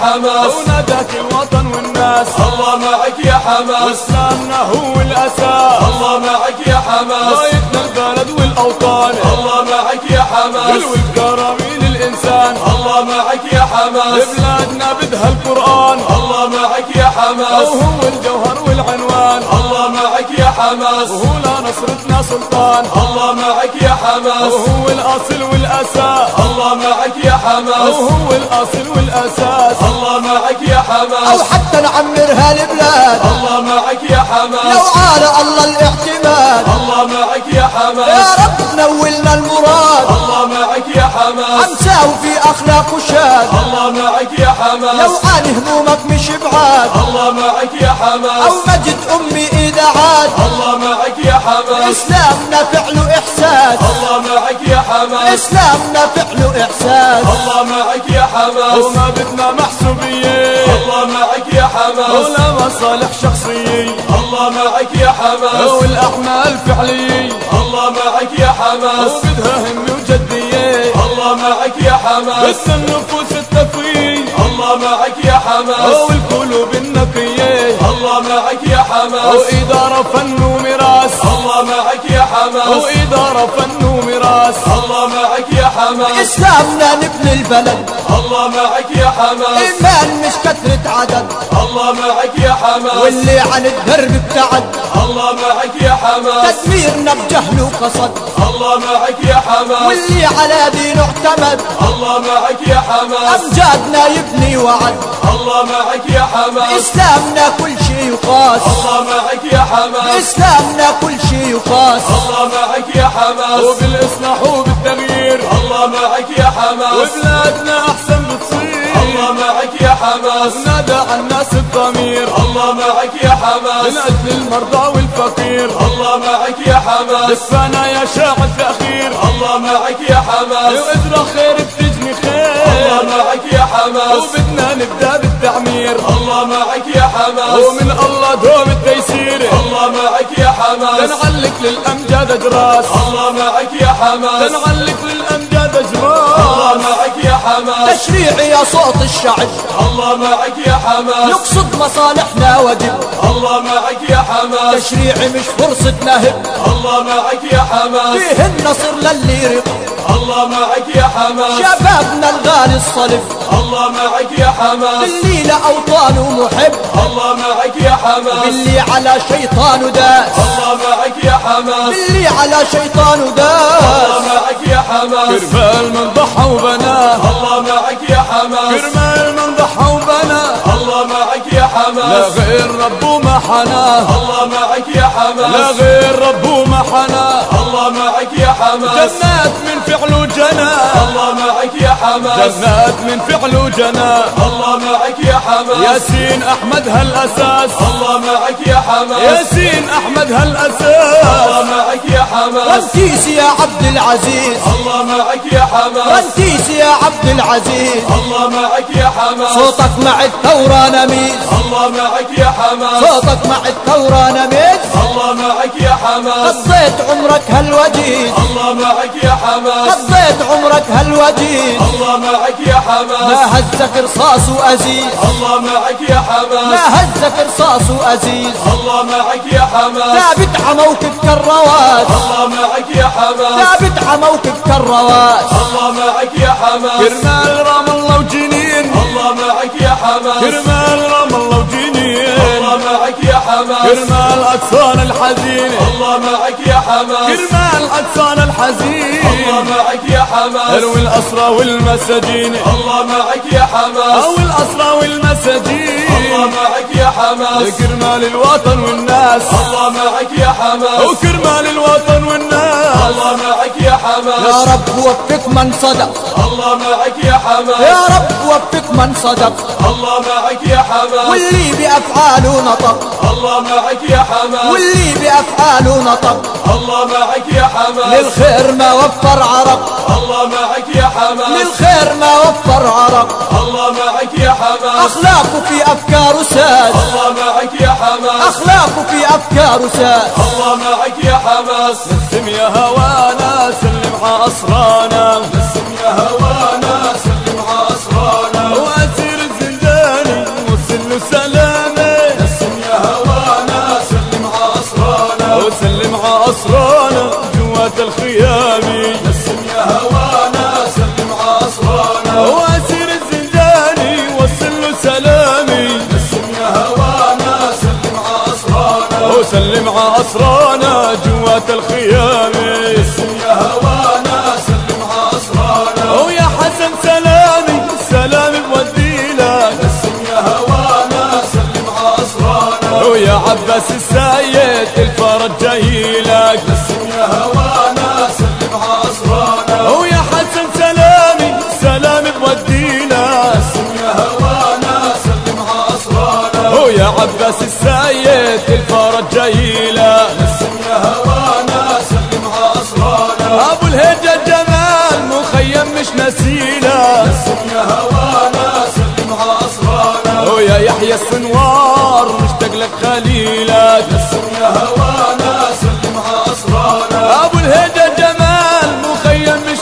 حماس. وناداك الوطن والناس. الله معك يا حماس. واسلامنا هو الاساس الله معك يا حماس. رايتنا البلد والأوطان. الله معك يا حماس. والكرامي للإنسان. الله معك يا حماس. بلادنا بدها القرآن. الله معك يا حماس. وهو الجوهر. حماس. وهو لنصرتنا سلطان. الله معك يا حماس. وهو الأصل والأساس. الله معك يا حماس. وهو الأصل والأساس. الله معك يا أو حماس حتى نعمرها البلاد الله معك يا لو حماس عال الله الاعتماد. الله معك يا اخلاق وشاد الله معك يا لو حماس عن همومك مش بعاد. الله معك يا أو حماس مجد أمي إذا عاد. الله معك يا حماس. إسلامنا فعله إحساس. الله معك يا حماس. إسلامنا فعله إحساس. الله معك يا حماس. وما بدنا محسوبيه الله معك يا حماس. ولا مصالح شخصيه الله معك يا حماس. والاعمال فعليه الله معك يا حماس. وبدها هم وجديه الله معك حماس. بس النفوس التقويه الله معك يا حماس. والقلوب النقية. الله معك يا حماس. وإدارة فن يا حماس. وإدارة فن وميراث. الله معك يا حماس. إسلامنا نبني البلد. الله معك يا حماس. إيمان مش كثرة عدد. الله معك يا حماس. واللي عن الدرب ابتعد. الله معك يا حماس. تدميرنا بجهل وقصد. الله معك يا حماس. واللي على دينه اعتمد. الله معك يا حماس. أمجادنا يبني وعد. الله معك يا حماس. إسلامنا كل شي يقاس. الله معك يا حماس. إسلامنا كل شي يقاس. الله معك يا حماس. وبالإصلاح وبالتغيير الله معك يا حماس. وبلادنا أحسن بتصير. الله معك يا حماس. نادى الناس الضمير. الله معك يا حماس. من أجل المرضى والفقير. الله معك يا حماس. دفانا يا شاعر الأخير الله معك يا حماس. وإذرة خير بتجني الله خير معك يا حماس. وبدنا نبدأ بالتعمير. الله معك يا حماس. ومن الله دوم التيسير. الله معك يا حماس. تنعلق للأمجاد أجراس. الله معك يا حماس. تنعلق للأمجاد الله تشريعي يا صوت الشعب. الله معك يا حماس. نقصد مصالحنا واجب الله معك يا حماس. تشريعي مش فرصة نهب. الله معك يا حماس. فيه النصر للي رق الله معك يا حماس. شبابنا الغالي الصلف الله معك يا حماس. اللي لأوطانه محب. الله معك يا حماس. اللي على شيطانه داس. الله معك يا حماس. اللي على شيطانه الله داس معك يا حماس. كرمال من ضحى وبناه. الله معك يا حماس. كرمال من ضحى لا غير ربه ما حناه الله معك يا لا حماس غير ربه ما حناه الله معك يا حماس. جنات من فعله جناه الله معك يا حماس. جنات من فعله جناه الله معك يا حماس. ياسين أحمد هالأساس. الله معك يا حماس. ياسين أحمد الله هالاساس معك يا حماس. رنتيس يا عبد العزيز. الله معك يا حماس. رنتيس يا عبد العزيز. الله معك يا حماس. صوتك مع الثورة نميز. الله معك يا حماس. صوتك مع الثورة نميز. الله معك يا حماس. قضيت عمرك هالوجيز. الله معك يا حماس. قضيت عمرك هالوجيز. الله معك يا حماس. ما هزك رصاص وأزيز. الله معك يا حماس. ما هزك رصاص وأزيز. الله معك يا حماس. ثابت عموكب كالرواس الله معك يا حماس. ثابت عموكب كالرواس الله معك يا حماس. كرمال رام الله وجنين. الله معك يا حماس. كرمال كرمال الله الحزين. معك يا حماس. أروي الأسرى والمساجين. الله معك يا حماس. أو الأسرى والمساجين. الله معك يا حماس. كرمال الوطن والناس. الله معك يا حماس. وكرمال الوطن والناس. الله معك يا حماس. يا رب وفق من صدق. الله معك يا حماس. يا رب وفق من صدق. الله معك يا حماس. واللي بأفعاله نطق. الله معك يا حماس واللي بأفعاله نطق. الله معك يا حماس للخير ما وفر عرق. الله معك يا حماس للخير ما وفر عرق. الله معك يا حماس أخلاقه في أفكاره ساد الله معك يا حماس أخلاقه في أفكاره ساد الله معك يا حماس نسم يا هوانا سلم على أسرانا. نسم يا هوانا. جوات الخيام. نسم يا هوانا سلم عصرانا. واسير الزنجاني وصل له سلامي. نسم يا هوانا سلم عصرانا. وسلم عصرانا جوات الخيام. نسم يا هوانا سلم عصرانا. ويا حسن سلامي سلامي بودي لك نسم يا هوانا سلم عصرانا. ويا عباس السيد الفرج جاي لك عباس السيد الفرج جاي لك نسم يا هوانا سلم عصرانا ابو الهجة جمال مخيم مش نسيلة. نسم يا هوانا سلم عصرانا ويا يحيى السنوار مشتاق لك خليلك نسم يا هوانا سلم عصرانا ابو الهجة جمال مخيم مش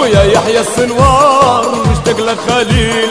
ويا يحيى السنوار مشتاق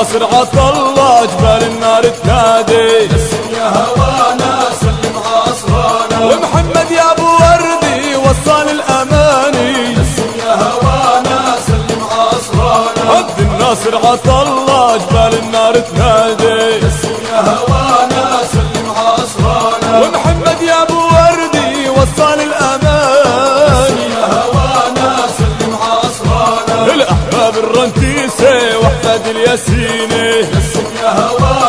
الناصر عطله جبال النار تنادي. يا هوانا سلم عصرانا ومحمد يا أبو وردي وصال الأماني. يا هوانا سلم عصرانا عبد الناصر عطله جبال النار تنادي. يا هوانا واحفاد الياسيني نسم يا هوانا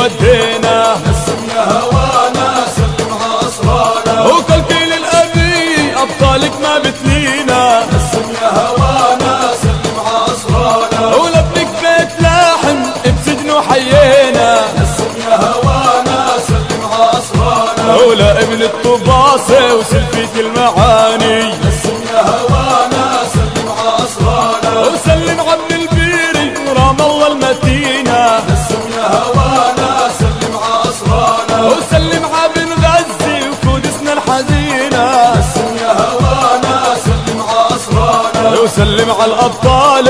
ودينا. نسم يا هوانا سلم عصرانا وكل كل الأبي أبطالك ما بتلينا نسم يا هوانا سلم عصرانا ولابنك بيت لاحم بسجنه حيينا نسم يا هوانا سلم عصرانا ولا ابن الطباصة وسلفيت المعاني. الأبطال.